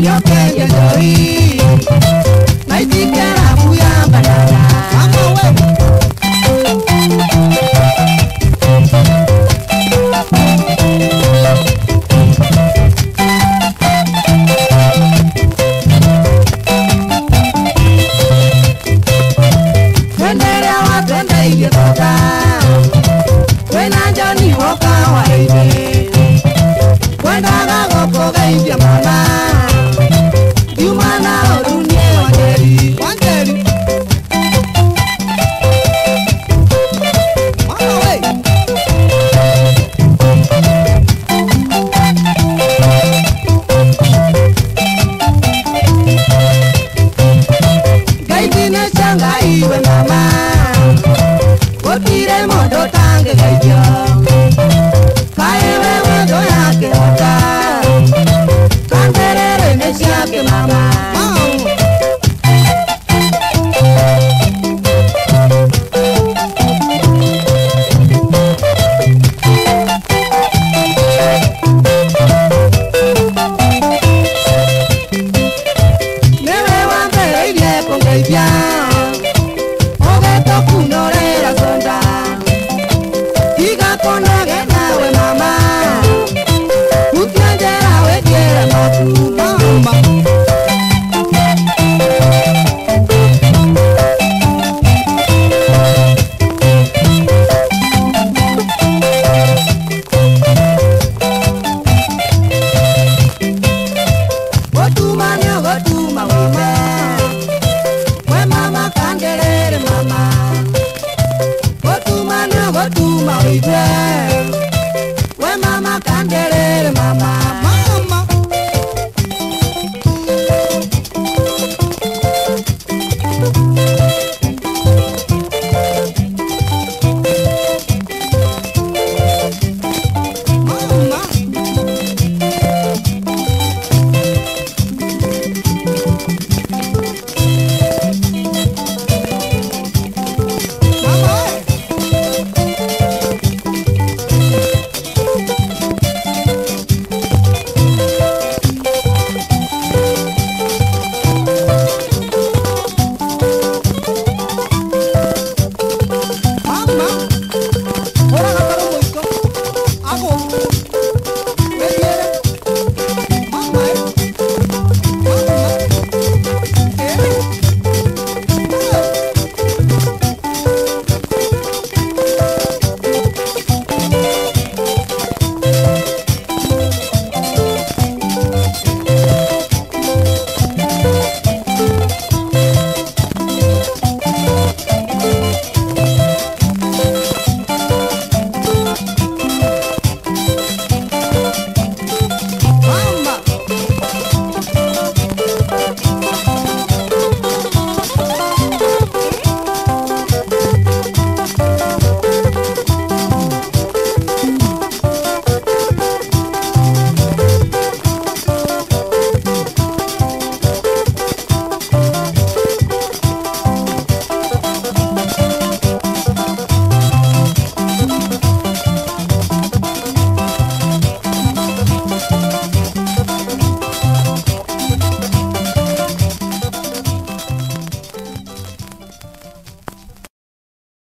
yo que yo quando tang gaiya my regret.